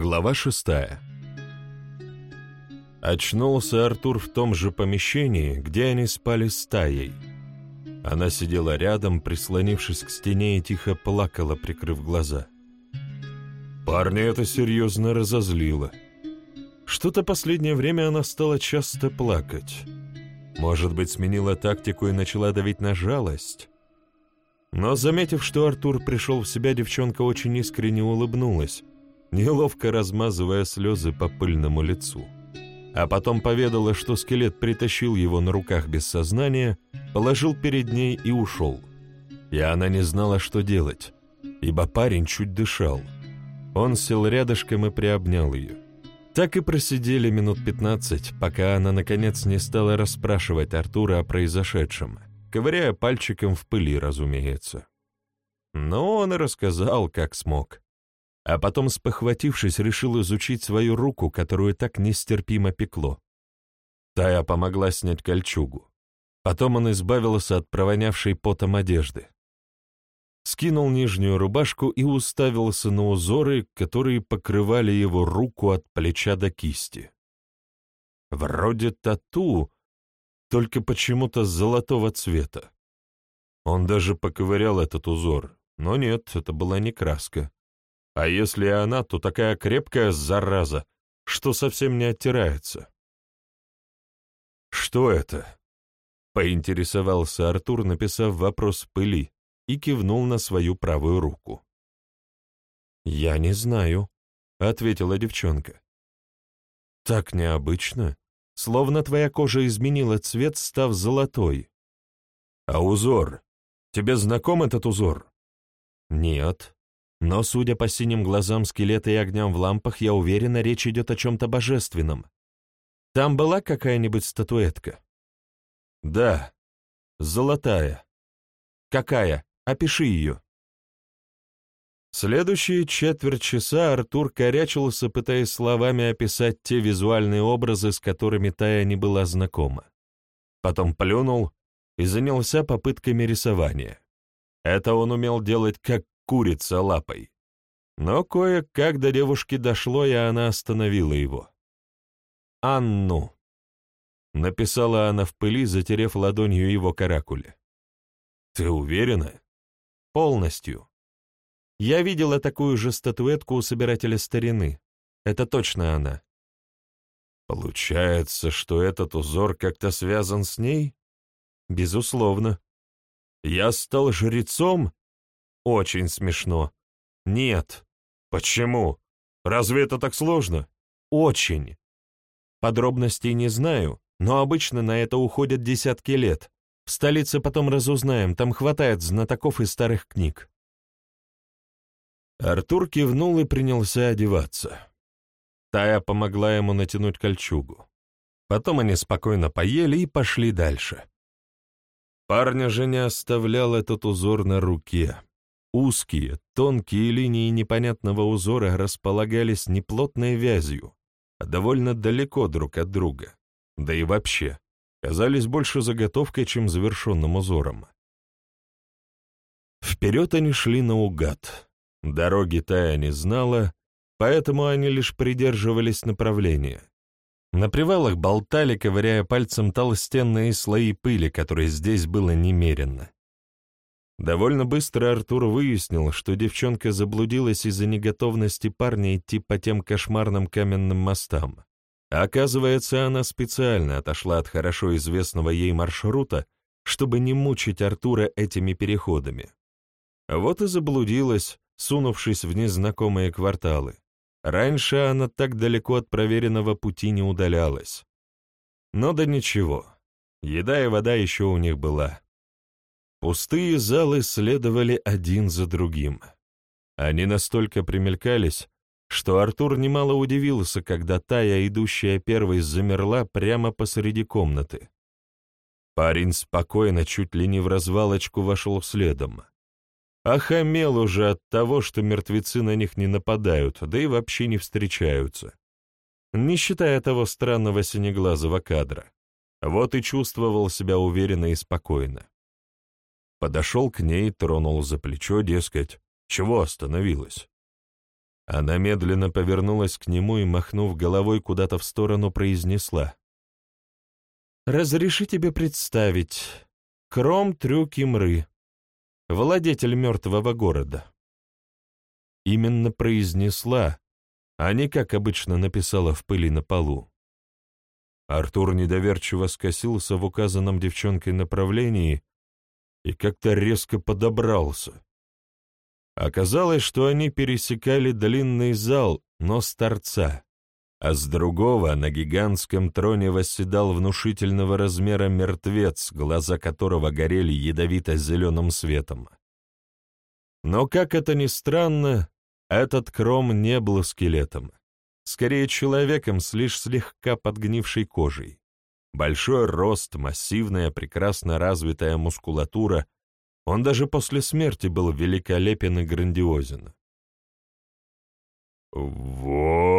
Глава шестая. Очнулся Артур в том же помещении, где они спали с Таей. Она сидела рядом, прислонившись к стене и тихо плакала, прикрыв глаза. Парня это серьезно разозлило. Что-то последнее время она стала часто плакать. Может быть, сменила тактику и начала давить на жалость? Но, заметив, что Артур пришел в себя, девчонка очень искренне улыбнулась, неловко размазывая слезы по пыльному лицу. А потом поведала, что скелет притащил его на руках без сознания, положил перед ней и ушел. И она не знала, что делать, ибо парень чуть дышал. Он сел рядышком и приобнял ее. Так и просидели минут пятнадцать, пока она, наконец, не стала расспрашивать Артура о произошедшем, ковыряя пальчиком в пыли, разумеется. Но он и рассказал, как смог а потом, спохватившись, решил изучить свою руку, которую так нестерпимо пекло. Тая помогла снять кольчугу. Потом он избавился от провонявшей потом одежды. Скинул нижнюю рубашку и уставился на узоры, которые покрывали его руку от плеча до кисти. Вроде тату, только почему-то золотого цвета. Он даже поковырял этот узор, но нет, это была не краска. А если и она, то такая крепкая зараза, что совсем не оттирается. «Что это?» — поинтересовался Артур, написав вопрос пыли, и кивнул на свою правую руку. «Я не знаю», — ответила девчонка. «Так необычно, словно твоя кожа изменила цвет, став золотой. А узор? Тебе знаком этот узор?» «Нет», но, судя по синим глазам скелета и огням в лампах, я уверена, речь идет о чем-то божественном. Там была какая-нибудь статуэтка? Да, золотая. Какая? Опиши ее. Следующие четверть часа Артур корячился, пытаясь словами описать те визуальные образы, с которыми Тая не была знакома. Потом плюнул и занялся попытками рисования. Это он умел делать как курица лапой. Но кое-как до девушки дошло, и она остановила его. «Анну», — написала она в пыли, затерев ладонью его каракуля. «Ты уверена?» «Полностью. Я видела такую же статуэтку у собирателя старины. Это точно она». «Получается, что этот узор как-то связан с ней?» «Безусловно. Я стал жрецом, очень смешно. Нет. Почему? Разве это так сложно? Очень. Подробностей не знаю, но обычно на это уходят десятки лет. В столице потом разузнаем, там хватает знатоков из старых книг. Артур кивнул и принялся одеваться. Тая помогла ему натянуть кольчугу. Потом они спокойно поели и пошли дальше. Парня же не оставлял этот узор на руке. Узкие, тонкие линии непонятного узора располагались не плотной вязью, а довольно далеко друг от друга, да и вообще, казались больше заготовкой, чем завершенным узором. Вперед они шли наугад. Дороги Тая не знала, поэтому они лишь придерживались направления. На привалах болтали, ковыряя пальцем толстенные слои пыли, которые здесь было немерено. Довольно быстро Артур выяснил, что девчонка заблудилась из-за неготовности парня идти по тем кошмарным каменным мостам. Оказывается, она специально отошла от хорошо известного ей маршрута, чтобы не мучить Артура этими переходами. Вот и заблудилась, сунувшись в незнакомые кварталы. Раньше она так далеко от проверенного пути не удалялась. Но да ничего, еда и вода еще у них была. Пустые залы следовали один за другим. Они настолько примелькались, что Артур немало удивился, когда Тая, идущая первой, замерла прямо посреди комнаты. Парень спокойно, чуть ли не в развалочку, вошел следом. Охамел уже от того, что мертвецы на них не нападают, да и вообще не встречаются. Не считая того странного синеглазого кадра. Вот и чувствовал себя уверенно и спокойно. Подошел к ней, тронул за плечо, дескать, чего остановилась. Она медленно повернулась к нему и, махнув головой куда-то в сторону, произнесла. «Разреши тебе представить. Кром Трюки Мры, владетель мертвого города». Именно произнесла, а не как обычно написала в пыли на полу. Артур недоверчиво скосился в указанном девчонкой направлении и как-то резко подобрался. Оказалось, что они пересекали длинный зал, но с торца, а с другого на гигантском троне восседал внушительного размера мертвец, глаза которого горели ядовито-зеленым светом. Но, как это ни странно, этот кром не был скелетом, скорее человеком с лишь слегка подгнившей кожей. Большой рост, массивная, прекрасно развитая мускулатура — он даже после смерти был великолепен и грандиозен. «Воры!»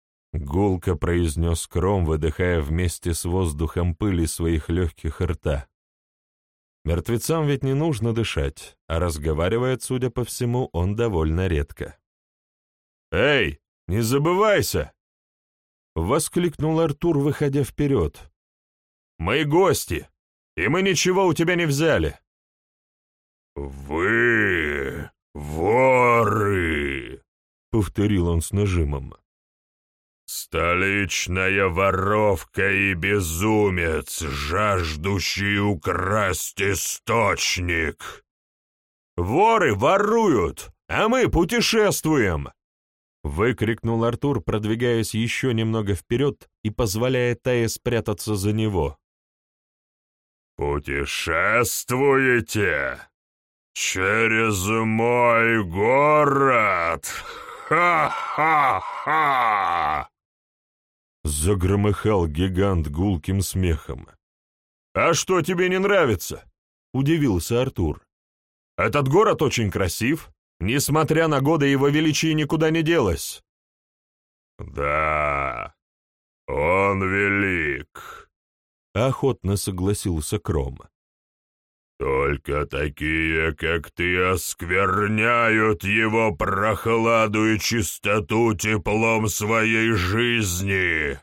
— гулко произнес Кром, выдыхая вместе с воздухом пыли своих легких рта. Мертвецам ведь не нужно дышать, а разговаривает, судя по всему, он довольно редко. «Эй, не забывайся!» — воскликнул Артур, выходя вперед. «Мы гости!» и мы ничего у тебя не взяли». «Вы воры!» — повторил он с нажимом. «Столичная воровка и безумец, жаждущий украсть источник!» «Воры воруют, а мы путешествуем!» — выкрикнул Артур, продвигаясь еще немного вперед и позволяя Тае спрятаться за него. «Путешествуете? Через мой город? Ха-ха-ха!» Загромыхал гигант гулким смехом. «А что тебе не нравится?» — удивился Артур. «Этот город очень красив. Несмотря на годы его величия никуда не делось». «Да, он велик», — охотно согласился Кром. «Только такие, как ты, оскверняют его прохладу и чистоту теплом своей жизни!»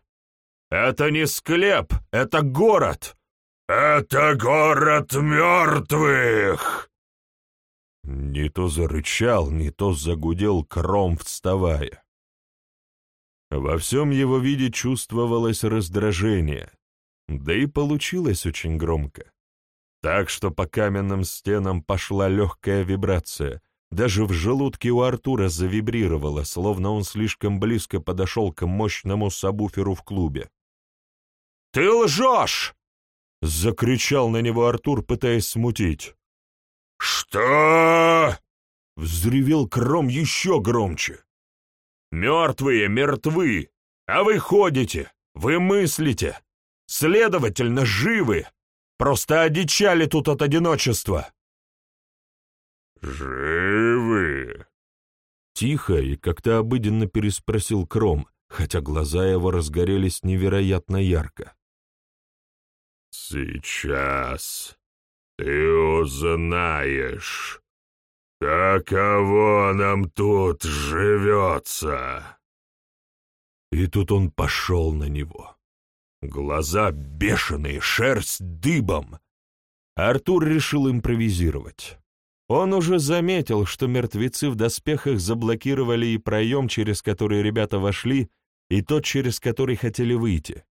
«Это не склеп, это город!» «Это город мертвых!» Не то зарычал, не то загудел Кром, вставая. Во всем его виде чувствовалось раздражение, да и получилось очень громко. Так что по каменным стенам пошла легкая вибрация, даже в желудке у Артура завибрировало, словно он слишком близко подошел к мощному сабвуферу в клубе. «Ты лжешь!» — закричал на него Артур, пытаясь смутить. «Что?» — взревел Кром еще громче. «Мертвые мертвы, а вы ходите, вы мыслите, Следовательно, живы. Просто одичали тут от одиночества. «Живы?» Тихо и как-то обыденно переспросил Кром, хотя глаза его разгорелись невероятно ярко. «Сейчас ты узнаешь, каково нам тут живется!» И тут он пошел на него. Глаза бешеные, шерсть дыбом. Артур решил импровизировать. Он уже заметил, что мертвецы в доспехах заблокировали и проем, через который ребята вошли, и тот, через который хотели выйти.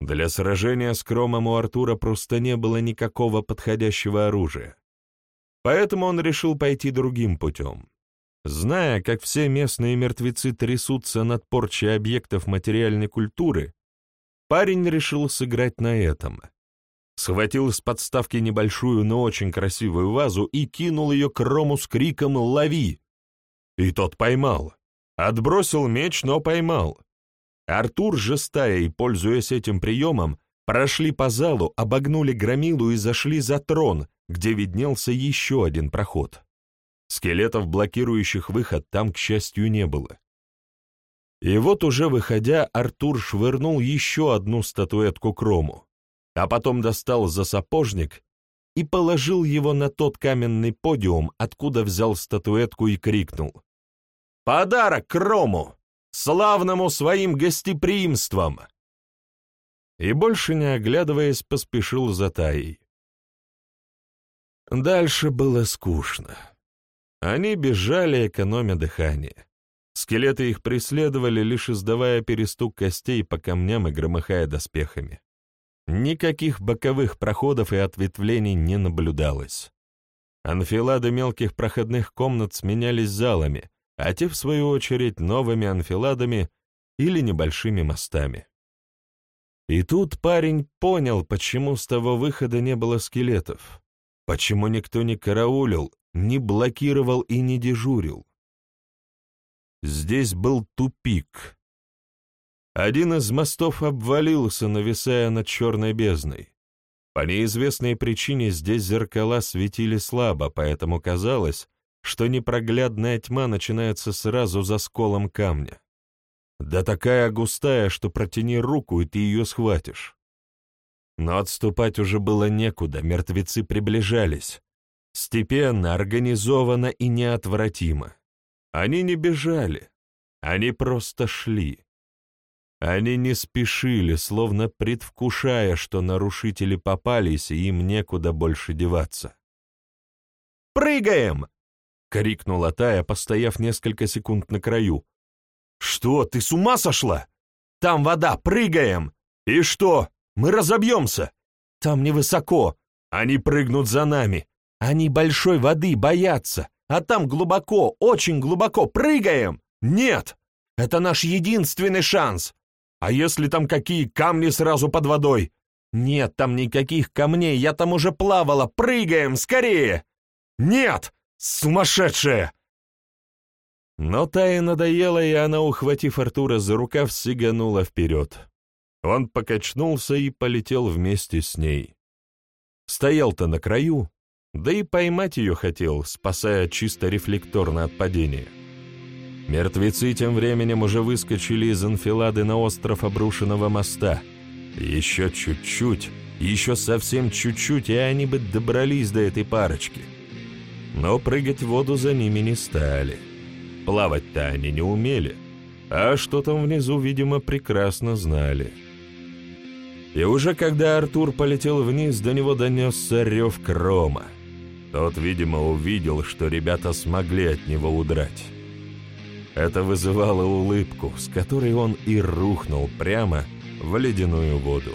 Для сражения с Кромом у Артура просто не было никакого подходящего оружия. Поэтому он решил пойти другим путем. Зная, как все местные мертвецы трясутся над порчей объектов материальной культуры, Парень решил сыграть на этом. Схватил с подставки небольшую, но очень красивую вазу и кинул ее к Рому с криком «Лови!». И тот поймал. Отбросил меч, но поймал. Артур же стаей, пользуясь этим приемом, прошли по залу, обогнули громилу и зашли за трон, где виднелся еще один проход. Скелетов, блокирующих выход, там, к счастью, не было. И вот уже выходя, Артур швырнул еще одну статуэтку Крому, а потом достал за сапожник и положил его на тот каменный подиум, откуда взял статуэтку и крикнул. «Подарок Крому! Славному своим гостеприимством!» И больше не оглядываясь, поспешил за Таей. Дальше было скучно. Они бежали, экономя дыхание. Скелеты их преследовали, лишь издавая перестук костей по камням и громыхая доспехами. Никаких боковых проходов и ответвлений не наблюдалось. Анфилады мелких проходных комнат сменялись залами, а те, в свою очередь, новыми анфиладами или небольшими мостами. И тут парень понял, почему с того выхода не было скелетов, почему никто не караулил, не блокировал и не дежурил. Здесь был тупик. Один из мостов обвалился, нависая над черной бездной. По неизвестной причине здесь зеркала светили слабо, поэтому казалось, что непроглядная тьма начинается сразу за сколом камня. Да такая густая, что протяни руку, и ты ее схватишь. Но отступать уже было некуда, мертвецы приближались. Степенно, организованно и неотвратимо. Они не бежали, они просто шли. Они не спешили, словно предвкушая, что нарушители попались, и им некуда больше деваться. «Прыгаем!» — крикнула Тая, постояв несколько секунд на краю. «Что, ты с ума сошла? Там вода, прыгаем! И что, мы разобьемся? Там невысоко, они прыгнут за нами. Они большой воды боятся, а там глубоко, очень глубоко, прыгаем! Нет! Это наш единственный шанс! А если там какие камни сразу под водой? Нет там никаких камней, я там уже плавала, прыгаем, скорее! Нет! Сумасшедшая!» Но Тае надоело, и она, ухватив Артура за рукав, сиганула вперед. Он покачнулся и полетел вместе с ней. Стоял-то на краю, да и поймать ее хотел, спасая чисто рефлекторно от падения. Мертвецы тем временем уже выскочили из анфилады на остров обрушенного моста. Еще чуть-чуть, еще совсем чуть-чуть, и они бы добрались до этой парочки. Но прыгать в воду за ними не стали. — Плавать-то они не умели, а что там внизу, видимо, прекрасно знали. И уже когда Артур полетел вниз, до него донесся рев Крома. Тот, видимо, увидел, что ребята смогли от него удрать. Это вызывало улыбку, с которой он и рухнул прямо в ледяную воду.